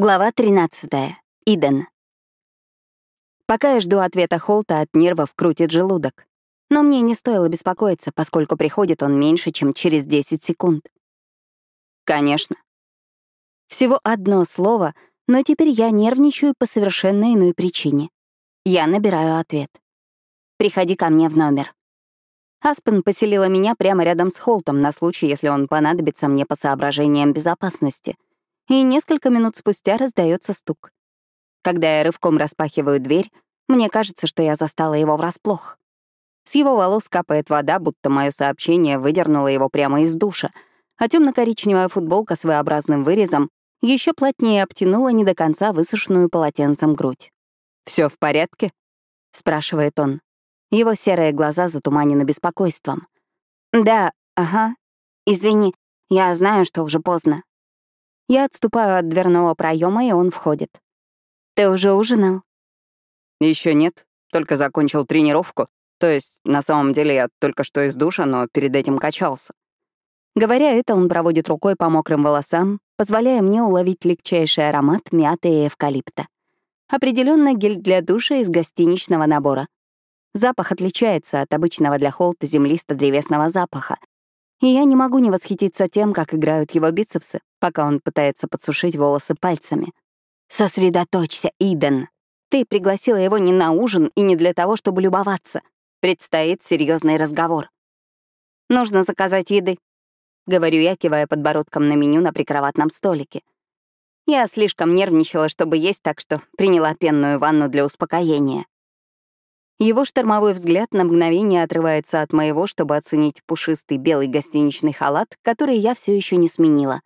Глава 13. Иден. Пока я жду ответа Холта, от нервов крутит желудок. Но мне не стоило беспокоиться, поскольку приходит он меньше, чем через 10 секунд. Конечно. Всего одно слово, но теперь я нервничаю по совершенно иной причине. Я набираю ответ. «Приходи ко мне в номер». Аспен поселила меня прямо рядом с Холтом на случай, если он понадобится мне по соображениям безопасности — и несколько минут спустя раздается стук. Когда я рывком распахиваю дверь, мне кажется, что я застала его врасплох. С его волос капает вода, будто мое сообщение выдернуло его прямо из душа, а темно-коричневая футболка с V-образным вырезом еще плотнее обтянула не до конца высушенную полотенцем грудь. Все в порядке?» — спрашивает он. Его серые глаза затуманены беспокойством. «Да, ага. Извини, я знаю, что уже поздно. Я отступаю от дверного проема, и он входит. «Ты уже ужинал?» Еще нет, только закончил тренировку. То есть, на самом деле, я только что из душа, но перед этим качался». Говоря это, он проводит рукой по мокрым волосам, позволяя мне уловить легчайший аромат мяты и эвкалипта. Определенно гель для душа из гостиничного набора. Запах отличается от обычного для холта землисто-древесного запаха, и я не могу не восхититься тем, как играют его бицепсы, пока он пытается подсушить волосы пальцами. «Сосредоточься, Иден. Ты пригласила его не на ужин и не для того, чтобы любоваться. Предстоит серьезный разговор. Нужно заказать еды», — говорю я, кивая подбородком на меню на прикроватном столике. Я слишком нервничала, чтобы есть, так что приняла пенную ванну для успокоения. Его штормовой взгляд на мгновение отрывается от моего, чтобы оценить пушистый белый гостиничный халат, который я все еще не сменила.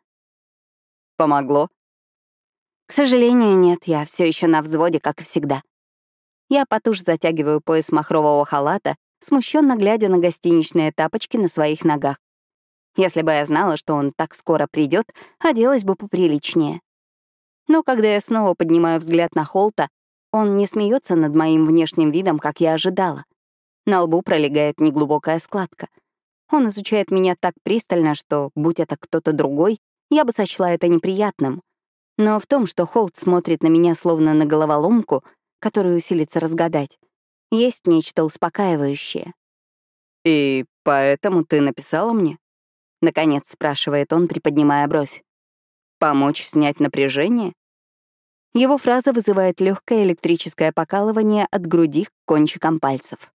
Помогло? К сожалению, нет, я все еще на взводе, как и всегда. Я потуже затягиваю пояс махрового халата, смущенно глядя на гостиничные тапочки на своих ногах. Если бы я знала, что он так скоро придет, оделась бы поприличнее. Но когда я снова поднимаю взгляд на Холта, он не смеется над моим внешним видом, как я ожидала. На лбу пролегает неглубокая складка. Он изучает меня так пристально, что, будь это кто-то другой, я бы сочла это неприятным. Но в том, что Холт смотрит на меня словно на головоломку, которую усилится разгадать, есть нечто успокаивающее. «И поэтому ты написала мне?» — наконец спрашивает он, приподнимая бровь. «Помочь снять напряжение?» Его фраза вызывает легкое электрическое покалывание от груди к кончикам пальцев.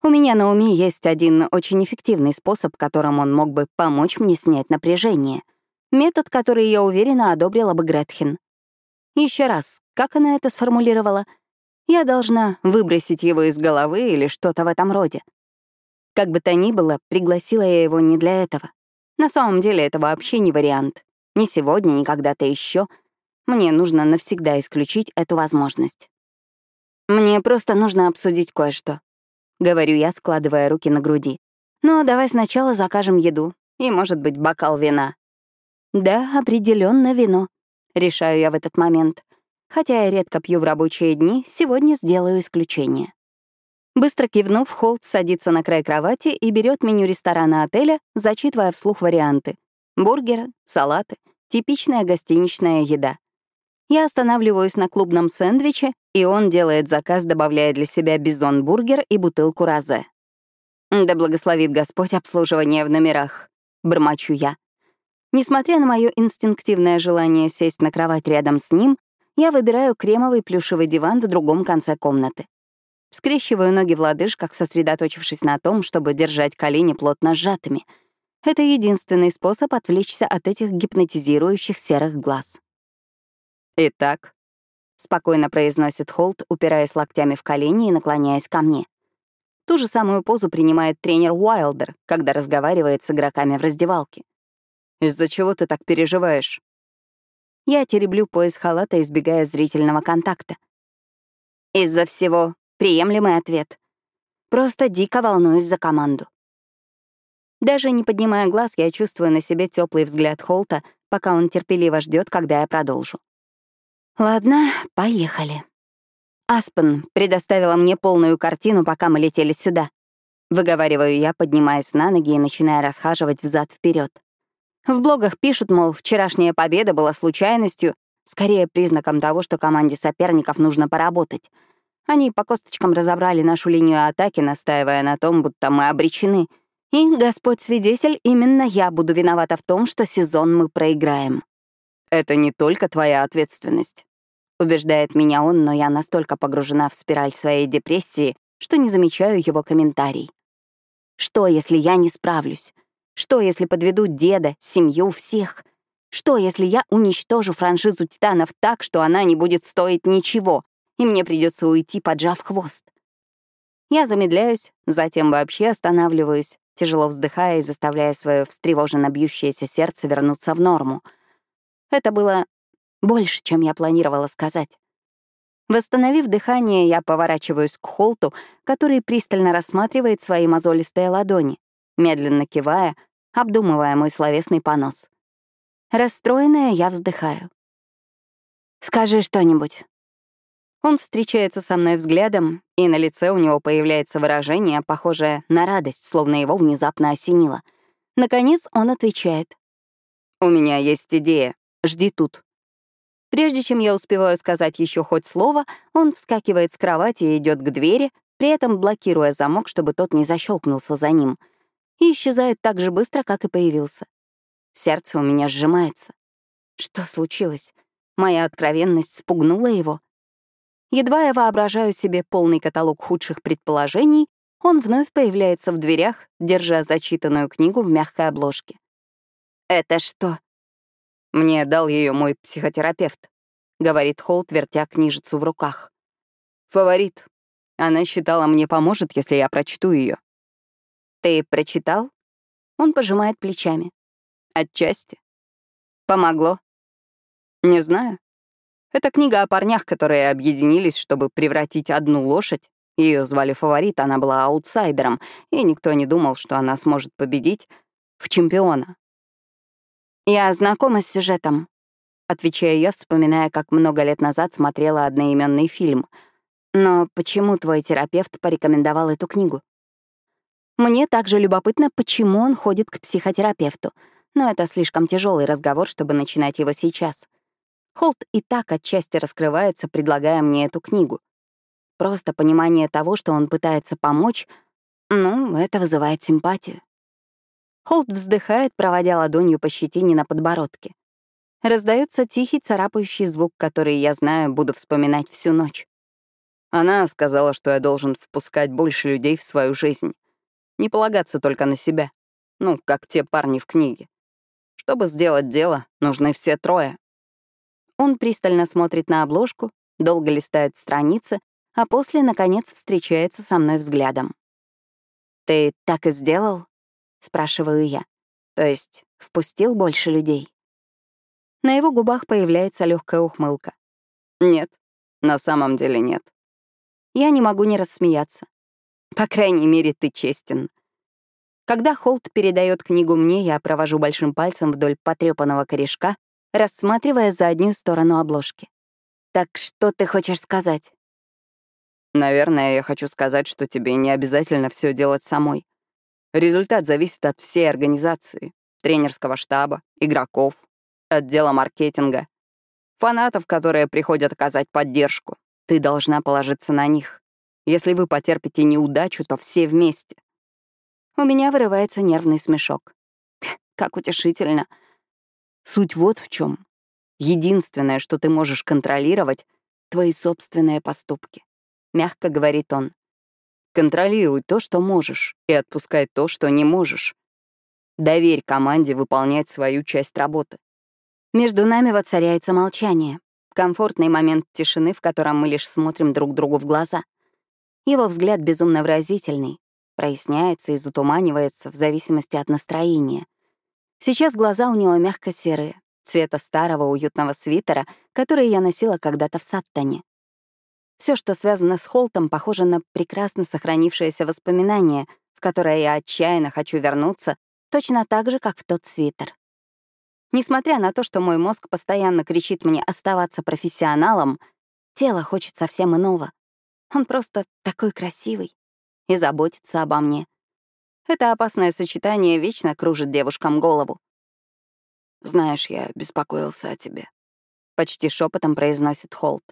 У меня на уме есть один очень эффективный способ, которым он мог бы помочь мне снять напряжение. Метод, который, я уверена, одобрила бы Гретхен. Еще раз, как она это сформулировала? Я должна выбросить его из головы или что-то в этом роде. Как бы то ни было, пригласила я его не для этого. На самом деле это вообще не вариант. Ни сегодня, ни когда-то еще — мне нужно навсегда исключить эту возможность. Мне просто нужно обсудить кое-что. Говорю я, складывая руки на груди. Но давай сначала закажем еду и, может быть, бокал вина. Да, определенно вино. Решаю я в этот момент. Хотя я редко пью в рабочие дни, сегодня сделаю исключение. Быстро кивнув, Холт садится на край кровати и берет меню ресторана отеля, зачитывая вслух варианты. Бургеры, салаты, типичная гостиничная еда. Я останавливаюсь на клубном сэндвиче, и он делает заказ, добавляя для себя бизон-бургер и бутылку розе. «Да благословит Господь обслуживание в номерах», — бормочу я. Несмотря на мое инстинктивное желание сесть на кровать рядом с ним, я выбираю кремовый плюшевый диван в другом конце комнаты. Скрещиваю ноги в лодыжках, сосредоточившись на том, чтобы держать колени плотно сжатыми. Это единственный способ отвлечься от этих гипнотизирующих серых глаз. «Итак», — спокойно произносит Холт, упираясь локтями в колени и наклоняясь ко мне. Ту же самую позу принимает тренер Уайлдер, когда разговаривает с игроками в раздевалке. «Из-за чего ты так переживаешь?» Я тереблю пояс халата, избегая зрительного контакта. Из-за всего приемлемый ответ. Просто дико волнуюсь за команду. Даже не поднимая глаз, я чувствую на себе теплый взгляд Холта, пока он терпеливо ждет, когда я продолжу. Ладно, поехали. Аспен предоставила мне полную картину, пока мы летели сюда. Выговариваю я, поднимаясь на ноги и начиная расхаживать взад вперед. В блогах пишут, мол, вчерашняя победа была случайностью, скорее признаком того, что команде соперников нужно поработать. Они по косточкам разобрали нашу линию атаки, настаивая на том, будто мы обречены. И, Господь свидетель, именно я буду виновата в том, что сезон мы проиграем. Это не только твоя ответственность. Убеждает меня он, но я настолько погружена в спираль своей депрессии, что не замечаю его комментарий. Что, если я не справлюсь? Что, если подведу деда, семью, всех? Что, если я уничтожу франшизу «Титанов» так, что она не будет стоить ничего, и мне придется уйти, поджав хвост? Я замедляюсь, затем вообще останавливаюсь, тяжело вздыхая и заставляя свое встревоженно бьющееся сердце вернуться в норму. Это было больше, чем я планировала сказать. Восстановив дыхание, я поворачиваюсь к Холту, который пристально рассматривает свои мозолистые ладони, медленно кивая, обдумывая мой словесный понос. Расстроенная, я вздыхаю. «Скажи что-нибудь». Он встречается со мной взглядом, и на лице у него появляется выражение, похожее на радость, словно его внезапно осенило. Наконец он отвечает. «У меня есть идея. Жди тут». Прежде чем я успеваю сказать еще хоть слово, он вскакивает с кровати и идет к двери, при этом блокируя замок, чтобы тот не защелкнулся за ним, и исчезает так же быстро, как и появился. Сердце у меня сжимается. Что случилось? Моя откровенность спугнула его? Едва я воображаю себе полный каталог худших предположений, он вновь появляется в дверях, держа зачитанную книгу в мягкой обложке. «Это что?» «Мне дал ее мой психотерапевт», — говорит Холт, вертя книжицу в руках. «Фаворит. Она считала, мне поможет, если я прочту ее. «Ты прочитал?» Он пожимает плечами. Отчасти. Помогло? Не знаю. Это книга о парнях, которые объединились, чтобы превратить одну лошадь. Ее звали Фаворит, она была аутсайдером, и никто не думал, что она сможет победить в чемпиона. Я знакома с сюжетом, отвечаю я, вспоминая, как много лет назад смотрела одноименный фильм. Но почему твой терапевт порекомендовал эту книгу? Мне также любопытно, почему он ходит к психотерапевту — но это слишком тяжелый разговор, чтобы начинать его сейчас. Холт и так отчасти раскрывается, предлагая мне эту книгу. Просто понимание того, что он пытается помочь, ну, это вызывает симпатию. Холт вздыхает, проводя ладонью по щетине на подбородке. Раздается тихий царапающий звук, который я знаю, буду вспоминать всю ночь. Она сказала, что я должен впускать больше людей в свою жизнь. Не полагаться только на себя. Ну, как те парни в книге. Чтобы сделать дело, нужны все трое. Он пристально смотрит на обложку, долго листает страницы, а после, наконец, встречается со мной взглядом. «Ты так и сделал?» — спрашиваю я. «То есть впустил больше людей?» На его губах появляется легкая ухмылка. «Нет, на самом деле нет». Я не могу не рассмеяться. По крайней мере, ты честен. Когда Холт передает книгу мне, я провожу большим пальцем вдоль потрепанного корешка, рассматривая заднюю сторону обложки. «Так что ты хочешь сказать?» «Наверное, я хочу сказать, что тебе не обязательно все делать самой. Результат зависит от всей организации, тренерского штаба, игроков, отдела маркетинга, фанатов, которые приходят оказать поддержку. Ты должна положиться на них. Если вы потерпите неудачу, то все вместе. У меня вырывается нервный смешок. Как утешительно. Суть вот в чем. Единственное, что ты можешь контролировать — твои собственные поступки. Мягко говорит он. Контролируй то, что можешь, и отпускай то, что не можешь. Доверь команде выполнять свою часть работы. Между нами воцаряется молчание. Комфортный момент тишины, в котором мы лишь смотрим друг другу в глаза. Его взгляд безумно выразительный, проясняется и затуманивается в зависимости от настроения. Сейчас глаза у него мягко-серые, цвета старого уютного свитера, который я носила когда-то в Саттоне. Все, что связано с Холтом, похоже на прекрасно сохранившееся воспоминание, в которое я отчаянно хочу вернуться, точно так же, как в тот свитер. Несмотря на то, что мой мозг постоянно кричит мне оставаться профессионалом, тело хочет совсем иного. Он просто такой красивый и заботится обо мне. Это опасное сочетание вечно кружит девушкам голову. Знаешь, я беспокоился о тебе. Почти шепотом произносит Холт.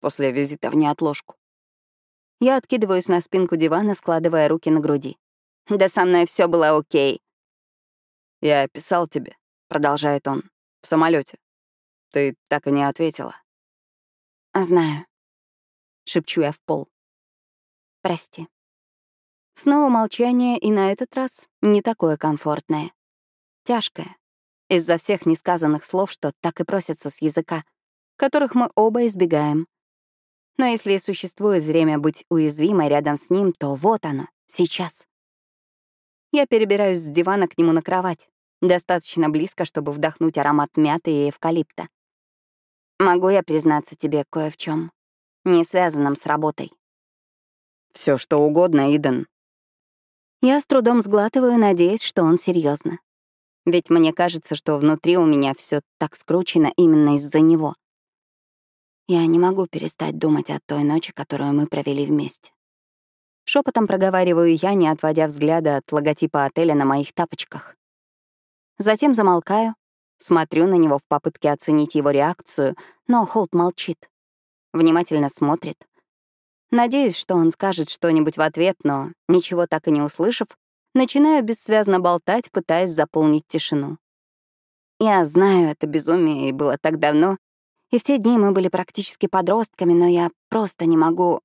После визита в неотложку. Я откидываюсь на спинку дивана, складывая руки на груди. Да со мной все было окей. Я писал тебе, продолжает он, в самолете. Ты так и не ответила. Знаю. Шепчу я в пол. Прости. Снова молчание, и на этот раз не такое комфортное. Тяжкое. Из-за всех несказанных слов, что так и просятся с языка, которых мы оба избегаем. Но если и существует время быть уязвимой рядом с ним, то вот оно, сейчас. Я перебираюсь с дивана к нему на кровать, достаточно близко, чтобы вдохнуть аромат мяты и эвкалипта. Могу я признаться тебе кое в чем, не связанном с работой? Все что угодно, Иден. Я с трудом сглатываю, надеясь, что он серьезно. Ведь мне кажется, что внутри у меня все так скручено именно из-за него. Я не могу перестать думать о той ночи, которую мы провели вместе. Шепотом проговариваю я, не отводя взгляда от логотипа отеля на моих тапочках. Затем замолкаю, смотрю на него в попытке оценить его реакцию, но Холт молчит. Внимательно смотрит. Надеюсь, что он скажет что-нибудь в ответ, но, ничего так и не услышав, начинаю бессвязно болтать, пытаясь заполнить тишину. Я знаю, это безумие, и было так давно, и в те дни мы были практически подростками, но я просто не могу...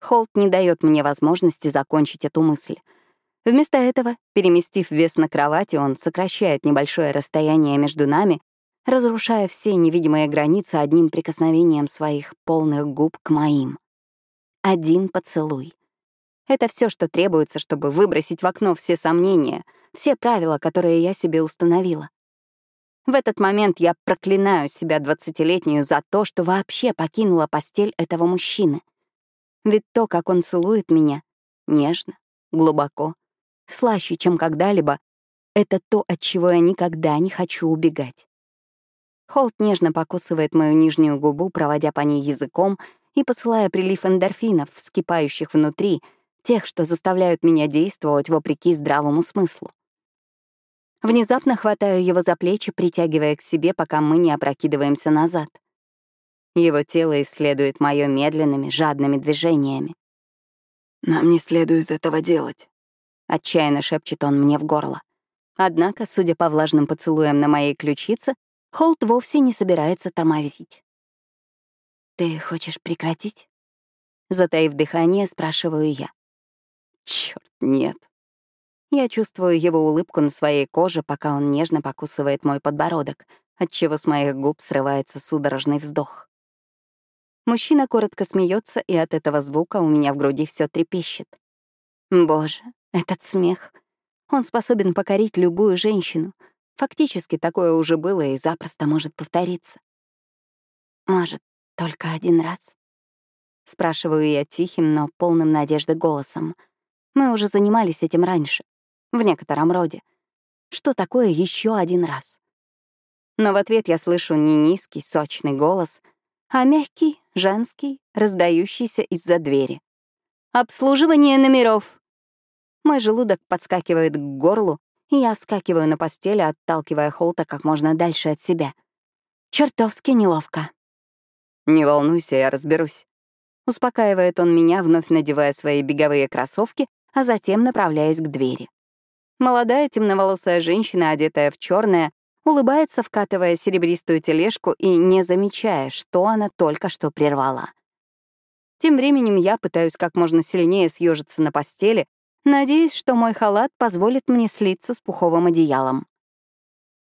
Холт не дает мне возможности закончить эту мысль. Вместо этого, переместив вес на кровати, он сокращает небольшое расстояние между нами, разрушая все невидимые границы одним прикосновением своих полных губ к моим. Один поцелуй. Это все, что требуется, чтобы выбросить в окно все сомнения, все правила, которые я себе установила. В этот момент я проклинаю себя двадцатилетнюю за то, что вообще покинула постель этого мужчины. Ведь то, как он целует меня, нежно, глубоко, слаще, чем когда-либо, это то, от чего я никогда не хочу убегать. Холт нежно покусывает мою нижнюю губу, проводя по ней языком и посылая прилив эндорфинов, вскипающих внутри, тех, что заставляют меня действовать вопреки здравому смыслу. Внезапно хватаю его за плечи, притягивая к себе, пока мы не опрокидываемся назад. Его тело исследует моё медленными, жадными движениями. «Нам не следует этого делать», — отчаянно шепчет он мне в горло. Однако, судя по влажным поцелуям на моей ключице, Холт вовсе не собирается тормозить. «Ты хочешь прекратить?» Затаив дыхание, спрашиваю я. Черт, нет. Я чувствую его улыбку на своей коже, пока он нежно покусывает мой подбородок, отчего с моих губ срывается судорожный вздох. Мужчина коротко смеется, и от этого звука у меня в груди все трепещет. Боже, этот смех. Он способен покорить любую женщину. Фактически такое уже было и запросто может повториться. Может, только один раз? Спрашиваю я тихим, но полным надежды голосом. Мы уже занимались этим раньше в некотором роде. Что такое еще один раз? Но в ответ я слышу не низкий, сочный голос, а мягкий, женский, раздающийся из-за двери. «Обслуживание номеров!» Мой желудок подскакивает к горлу, и я вскакиваю на постели, отталкивая Холта как можно дальше от себя. Чертовски неловко. «Не волнуйся, я разберусь», — успокаивает он меня, вновь надевая свои беговые кроссовки, а затем направляясь к двери. Молодая темноволосая женщина, одетая в черное, улыбается, вкатывая серебристую тележку и не замечая, что она только что прервала. Тем временем я пытаюсь как можно сильнее съежиться на постели, надеясь, что мой халат позволит мне слиться с пуховым одеялом.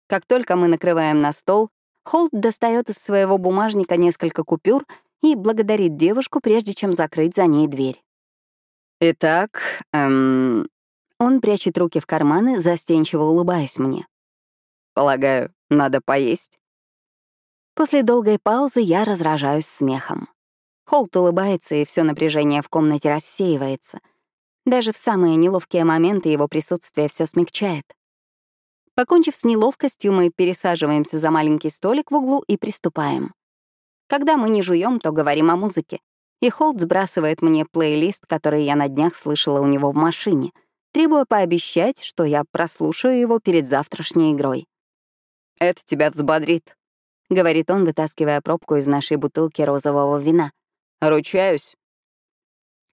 Как только мы накрываем на стол, Холт достает из своего бумажника несколько купюр и благодарит девушку, прежде чем закрыть за ней дверь. «Итак, эм, он прячет руки в карманы, застенчиво улыбаясь мне. «Полагаю, надо поесть?» После долгой паузы я разражаюсь смехом. Холт улыбается, и все напряжение в комнате рассеивается. Даже в самые неловкие моменты его присутствие все смягчает. Покончив с неловкостью, мы пересаживаемся за маленький столик в углу и приступаем. Когда мы не жуем, то говорим о музыке. И Холт сбрасывает мне плейлист, который я на днях слышала у него в машине — требуя пообещать, что я прослушаю его перед завтрашней игрой. «Это тебя взбодрит», — говорит он, вытаскивая пробку из нашей бутылки розового вина. «Ручаюсь».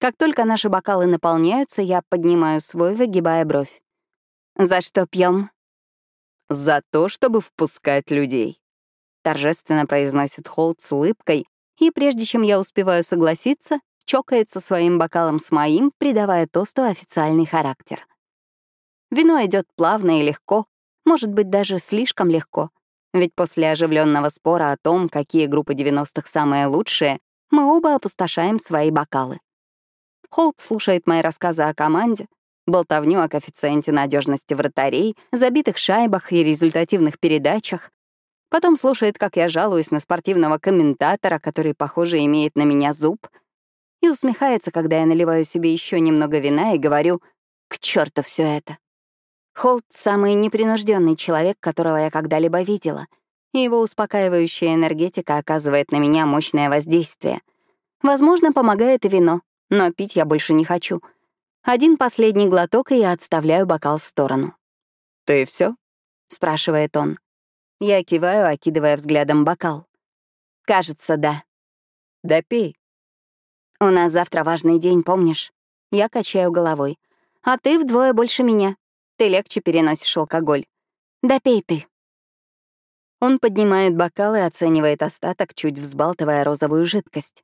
Как только наши бокалы наполняются, я поднимаю свой, выгибая бровь. «За что пьем? «За то, чтобы впускать людей», — торжественно произносит Холт с улыбкой, и прежде чем я успеваю согласиться, чокается своим бокалом с моим, придавая тосту официальный характер. Вино идет плавно и легко, может быть, даже слишком легко. Ведь после оживленного спора о том, какие группы 90-х самые лучшие, мы оба опустошаем свои бокалы. Холт слушает мои рассказы о команде, болтовню о коэффициенте надежности вратарей, забитых шайбах и результативных передачах. Потом слушает, как я жалуюсь на спортивного комментатора, который, похоже, имеет на меня зуб, и усмехается, когда я наливаю себе еще немного вина и говорю «К черту все это». Холт — самый непринужденный человек, которого я когда-либо видела, и его успокаивающая энергетика оказывает на меня мощное воздействие. Возможно, помогает и вино, но пить я больше не хочу. Один последний глоток, и я отставляю бокал в сторону. «Ты все? спрашивает он. Я киваю, окидывая взглядом бокал. «Кажется, да». «Допей». «У нас завтра важный день, помнишь?» Я качаю головой. «А ты вдвое больше меня. Ты легче переносишь алкоголь. Да пей ты. Он поднимает бокал и оценивает остаток, чуть взбалтывая розовую жидкость.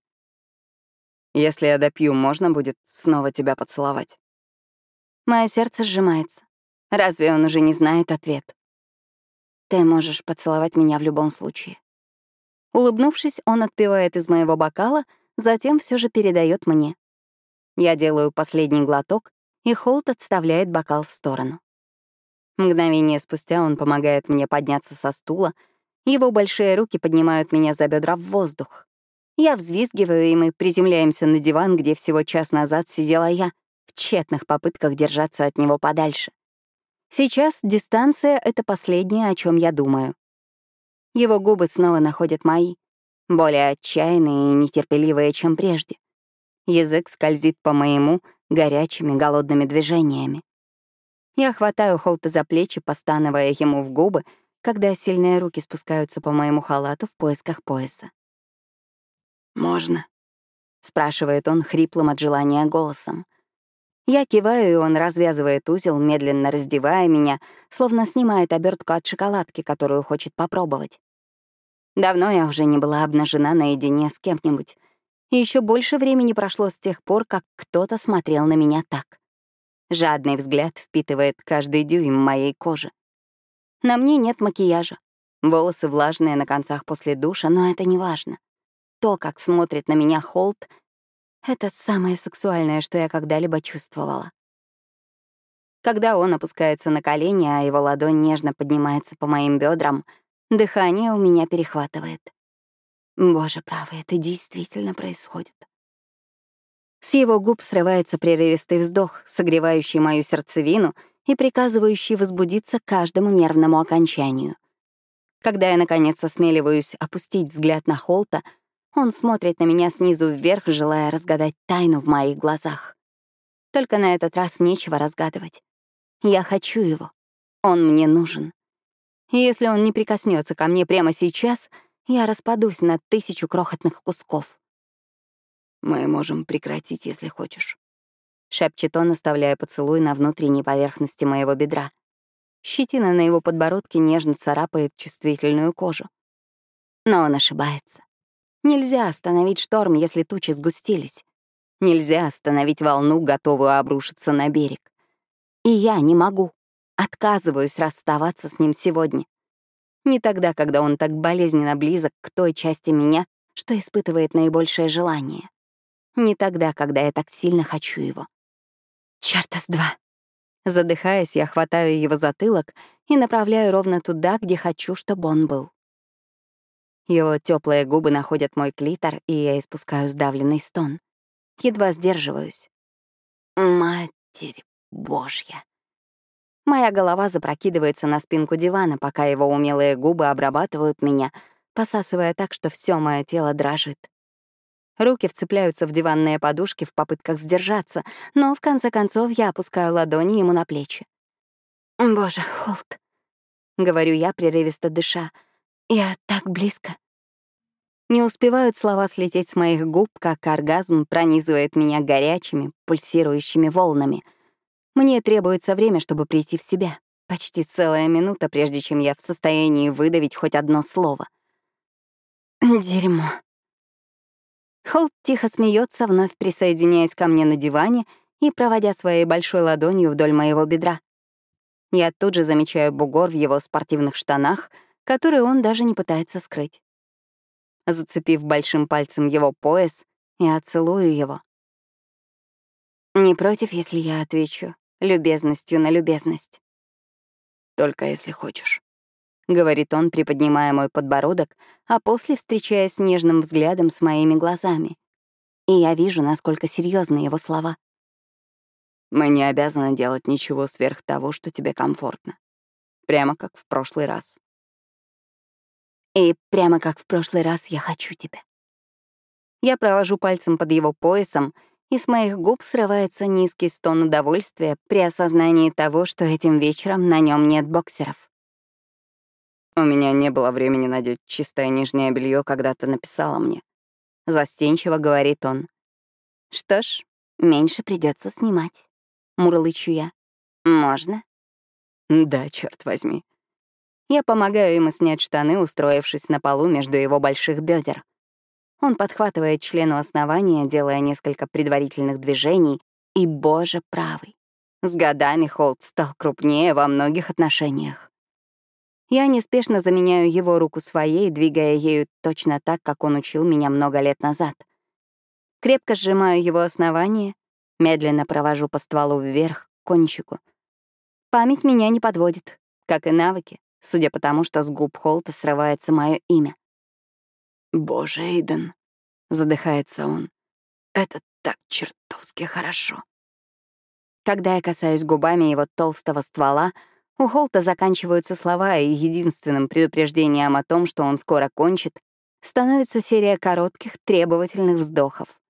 Если я допью, можно будет снова тебя поцеловать? Мое сердце сжимается. Разве он уже не знает ответ? Ты можешь поцеловать меня в любом случае. Улыбнувшись, он отпивает из моего бокала, затем все же передает мне. Я делаю последний глоток, и Холт отставляет бокал в сторону. Мгновение спустя он помогает мне подняться со стула, его большие руки поднимают меня за бедра в воздух. Я взвизгиваю, и мы приземляемся на диван, где всего час назад сидела я, в тщетных попытках держаться от него подальше. Сейчас дистанция — это последнее, о чем я думаю. Его губы снова находят мои, более отчаянные и нетерпеливые, чем прежде. Язык скользит по моему, горячими, голодными движениями. Я хватаю Холта за плечи, постановая ему в губы, когда сильные руки спускаются по моему халату в поисках пояса. «Можно?» — спрашивает он хриплым от желания голосом. Я киваю, и он развязывает узел, медленно раздевая меня, словно снимает обертку от шоколадки, которую хочет попробовать. Давно я уже не была обнажена наедине с кем-нибудь, и еще больше времени прошло с тех пор, как кто-то смотрел на меня так. Жадный взгляд впитывает каждый дюйм моей кожи. На мне нет макияжа. Волосы влажные на концах после душа, но это не важно. То, как смотрит на меня Холт, — это самое сексуальное, что я когда-либо чувствовала. Когда он опускается на колени, а его ладонь нежно поднимается по моим бедрам, дыхание у меня перехватывает. Боже правый, это действительно происходит. С его губ срывается прерывистый вздох, согревающий мою сердцевину и приказывающий возбудиться каждому нервному окончанию. Когда я, наконец, осмеливаюсь опустить взгляд на Холта, он смотрит на меня снизу вверх, желая разгадать тайну в моих глазах. Только на этот раз нечего разгадывать. Я хочу его. Он мне нужен. Если он не прикоснется ко мне прямо сейчас — я распадусь на тысячу крохотных кусков. «Мы можем прекратить, если хочешь», — шепчет он, оставляя поцелуй на внутренней поверхности моего бедра. Щетина на его подбородке нежно царапает чувствительную кожу. Но он ошибается. Нельзя остановить шторм, если тучи сгустились. Нельзя остановить волну, готовую обрушиться на берег. И я не могу. Отказываюсь расставаться с ним сегодня. Не тогда, когда он так болезненно близок к той части меня, что испытывает наибольшее желание. Не тогда, когда я так сильно хочу его. Чёрта с два. Задыхаясь, я хватаю его затылок и направляю ровно туда, где хочу, чтобы он был. Его теплые губы находят мой клитор, и я испускаю сдавленный стон. Едва сдерживаюсь. Матерь Божья. Моя голова запрокидывается на спинку дивана, пока его умелые губы обрабатывают меня, посасывая так, что все мое тело дрожит. Руки вцепляются в диванные подушки в попытках сдержаться, но в конце концов я опускаю ладони ему на плечи. «Боже, Холт», — говорю я, прерывисто дыша, Я так близко. Не успевают слова слететь с моих губ, как оргазм пронизывает меня горячими, пульсирующими волнами. Мне требуется время, чтобы прийти в себя. Почти целая минута, прежде чем я в состоянии выдавить хоть одно слово. Дерьмо. Холт тихо смеется, вновь присоединяясь ко мне на диване и проводя своей большой ладонью вдоль моего бедра. Я тут же замечаю бугор в его спортивных штанах, который он даже не пытается скрыть. Зацепив большим пальцем его пояс, я целую его. Не против, если я отвечу любезностью на любезность. Только если хочешь. — говорит он, приподнимая мой подбородок, а после встречаясь нежным взглядом с моими глазами. И я вижу, насколько серьезны его слова. «Мы не обязаны делать ничего сверх того, что тебе комфортно. Прямо как в прошлый раз». «И прямо как в прошлый раз я хочу тебя». Я провожу пальцем под его поясом, и с моих губ срывается низкий стон удовольствия при осознании того, что этим вечером на нем нет боксеров. У меня не было времени надеть чистое нижнее белье, когда ты написала мне. Застенчиво говорит он. Что ж, меньше придется снимать. Мурлычу я. Можно? Да, черт возьми. Я помогаю ему снять штаны, устроившись на полу между его больших бедер. Он подхватывает члену основания, делая несколько предварительных движений, и, боже правый, с годами Холт стал крупнее во многих отношениях. Я неспешно заменяю его руку своей, двигая ею точно так, как он учил меня много лет назад. Крепко сжимаю его основание, медленно провожу по стволу вверх, к кончику. Память меня не подводит, как и навыки, судя по тому, что с губ Холта срывается мое имя. «Боже, Эйден», — задыхается он, — «это так чертовски хорошо». Когда я касаюсь губами его толстого ствола, у Холта заканчиваются слова, и единственным предупреждением о том, что он скоро кончит, становится серия коротких, требовательных вздохов.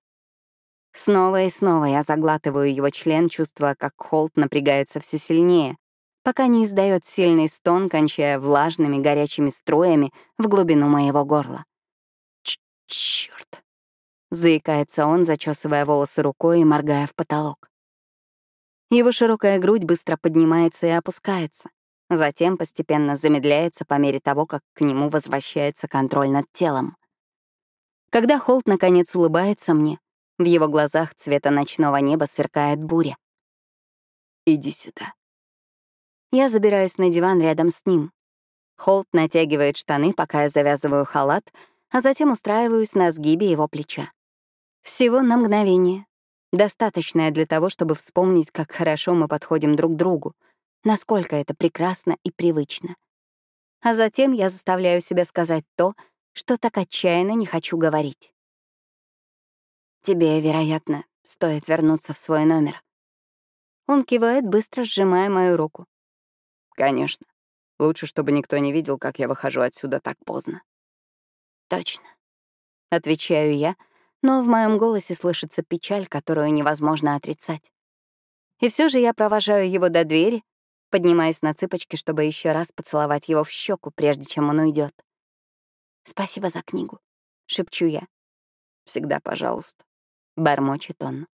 Снова и снова я заглатываю его член, чувствуя, как Холт напрягается все сильнее, пока не издает сильный стон, кончая влажными горячими струями в глубину моего горла. Черт! заикается он, зачесывая волосы рукой и моргая в потолок. Его широкая грудь быстро поднимается и опускается, затем постепенно замедляется по мере того, как к нему возвращается контроль над телом. Когда Холт наконец улыбается мне, в его глазах цвета ночного неба сверкает буря. «Иди сюда». Я забираюсь на диван рядом с ним. Холт натягивает штаны, пока я завязываю халат, а затем устраиваюсь на сгибе его плеча. Всего на мгновение, достаточное для того, чтобы вспомнить, как хорошо мы подходим друг к другу, насколько это прекрасно и привычно. А затем я заставляю себя сказать то, что так отчаянно не хочу говорить. Тебе, вероятно, стоит вернуться в свой номер. Он кивает, быстро сжимая мою руку. Конечно. Лучше, чтобы никто не видел, как я выхожу отсюда так поздно. Точно. Отвечаю я, но в моем голосе слышится печаль, которую невозможно отрицать. И все же я провожаю его до двери, поднимаясь на цыпочки, чтобы еще раз поцеловать его в щеку, прежде чем он уйдет. «Спасибо за книгу», — шепчу я. «Всегда пожалуйста», — бормочет он.